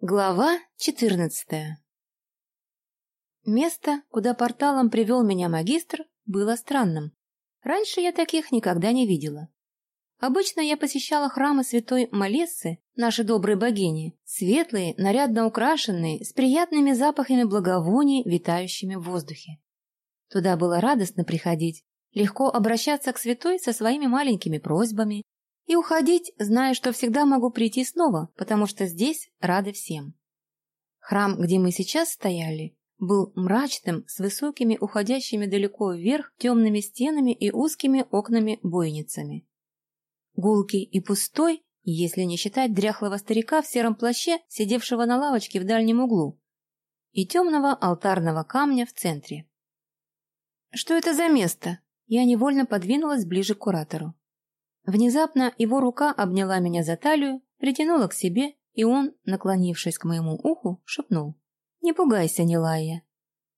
Глава 14 Место, куда порталом привел меня магистр, было странным. Раньше я таких никогда не видела. Обычно я посещала храмы святой Малессы, нашей доброй богини, светлые, нарядно украшенные, с приятными запахами благовоний, витающими в воздухе. Туда было радостно приходить, легко обращаться к святой со своими маленькими просьбами, и уходить, зная, что всегда могу прийти снова, потому что здесь рады всем. Храм, где мы сейчас стояли, был мрачным, с высокими, уходящими далеко вверх, темными стенами и узкими окнами-бойницами. Гулкий и пустой, если не считать дряхлого старика в сером плаще, сидевшего на лавочке в дальнем углу, и темного алтарного камня в центре. «Что это за место?» Я невольно подвинулась ближе к куратору. Внезапно его рука обняла меня за талию, притянула к себе, и он, наклонившись к моему уху, шепнул. «Не пугайся, Нилая.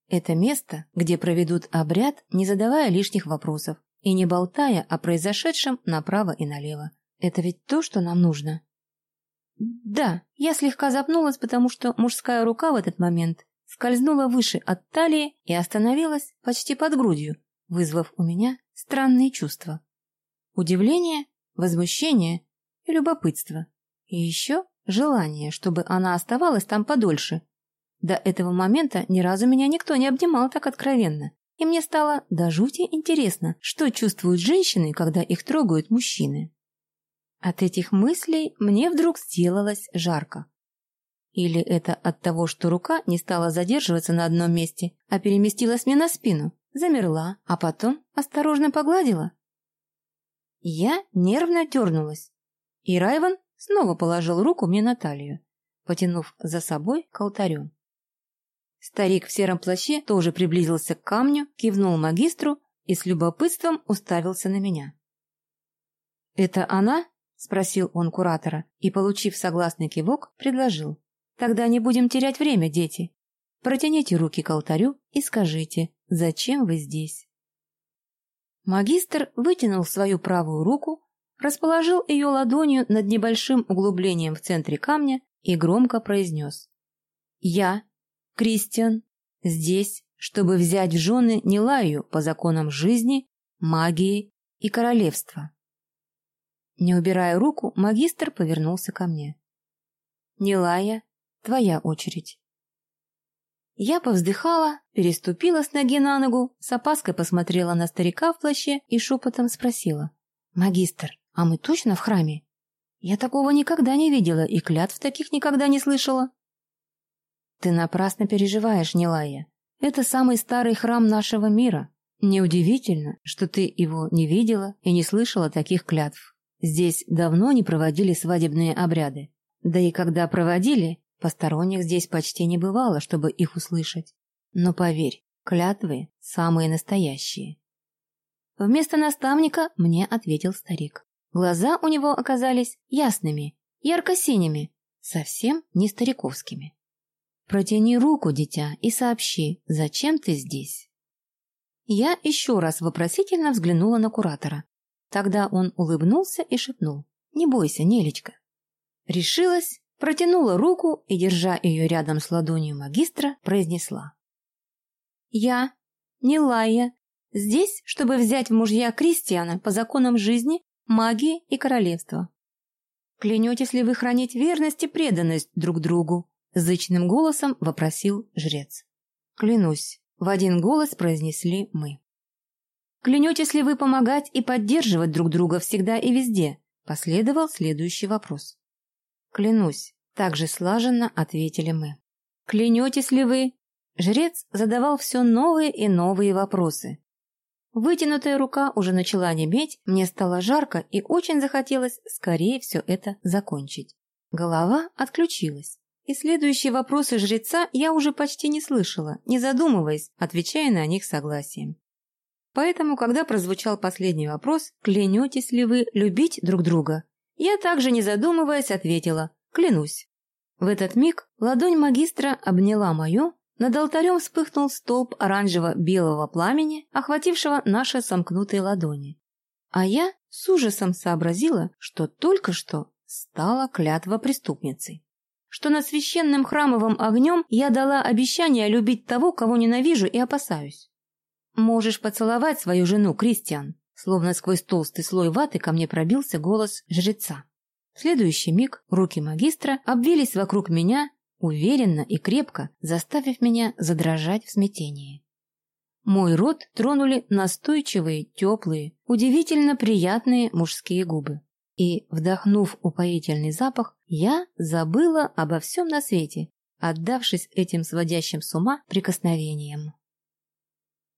Это место, где проведут обряд, не задавая лишних вопросов и не болтая о произошедшем направо и налево. Это ведь то, что нам нужно». Да, я слегка запнулась, потому что мужская рука в этот момент скользнула выше от талии и остановилась почти под грудью, вызвав у меня странные чувства. Удивление, возмущение и любопытство. И еще желание, чтобы она оставалась там подольше. До этого момента ни разу меня никто не обнимал так откровенно. И мне стало до жути интересно, что чувствуют женщины, когда их трогают мужчины. От этих мыслей мне вдруг сделалось жарко. Или это от того, что рука не стала задерживаться на одном месте, а переместилась мне на спину, замерла, а потом осторожно погладила? Я нервно дернулась, и Райван снова положил руку мне на талию, потянув за собой к алтарю. Старик в сером плаще тоже приблизился к камню, кивнул магистру и с любопытством уставился на меня. «Это она?» — спросил он куратора и, получив согласный кивок, предложил. «Тогда не будем терять время, дети. Протяните руки к алтарю и скажите, зачем вы здесь?» Магистр вытянул свою правую руку, расположил ее ладонью над небольшим углублением в центре камня и громко произнес. «Я, Кристиан, здесь, чтобы взять в жены Нилаю по законам жизни, магии и королевства». Не убирая руку, магистр повернулся ко мне. «Нилая, твоя очередь». Я повздыхала, переступила с ноги на ногу, с опаской посмотрела на старика в плаще и шепотом спросила. «Магистр, а мы точно в храме? Я такого никогда не видела и клятв таких никогда не слышала». «Ты напрасно переживаешь, Нилая. Это самый старый храм нашего мира. Неудивительно, что ты его не видела и не слышала таких клятв. Здесь давно не проводили свадебные обряды. Да и когда проводили, Посторонних здесь почти не бывало, чтобы их услышать. Но поверь, клятвы самые настоящие. Вместо наставника мне ответил старик. Глаза у него оказались ясными, ярко-синими, совсем не стариковскими. Протяни руку, дитя, и сообщи, зачем ты здесь. Я еще раз вопросительно взглянула на куратора. Тогда он улыбнулся и шепнул. «Не бойся, Нелечка». Решилась протянула руку и, держа ее рядом с ладонью магистра, произнесла. «Я, Нилая, здесь, чтобы взять в мужья Кристиана по законам жизни, магии и королевства. Клянетесь ли вы хранить верность и преданность друг другу?» Зычным голосом вопросил жрец. «Клянусь», — в один голос произнесли мы. «Клянетесь ли вы помогать и поддерживать друг друга всегда и везде?» Последовал следующий вопрос. «Клянусь», — также слаженно ответили мы. «Клянетесь ли вы?» Жрец задавал все новые и новые вопросы. Вытянутая рука уже начала неметь, мне стало жарко и очень захотелось скорее все это закончить. Голова отключилась. И следующие вопросы жреца я уже почти не слышала, не задумываясь, отвечая на них согласием. Поэтому, когда прозвучал последний вопрос, клянетесь ли вы любить друг друга, я также, не задумываясь, ответила «Клянусь». В этот миг ладонь магистра обняла мою, над алтарем вспыхнул столб оранжево-белого пламени, охватившего наши сомкнутые ладони. А я с ужасом сообразила, что только что стала клятва преступницей. что над священным храмовым огнем я дала обещание любить того, кого ненавижу и опасаюсь. Можешь поцеловать свою жену, Кристиан. Словно сквозь толстый слой ваты ко мне пробился голос жреца. В следующий миг руки магистра обвились вокруг меня, уверенно и крепко, заставив меня задрожать в смятении. Мой рот тронули настойчивые, теплые, удивительно приятные мужские губы. И, вдохнув упоительный запах, я забыла обо всем на свете, отдавшись этим сводящим с ума прикосновениям.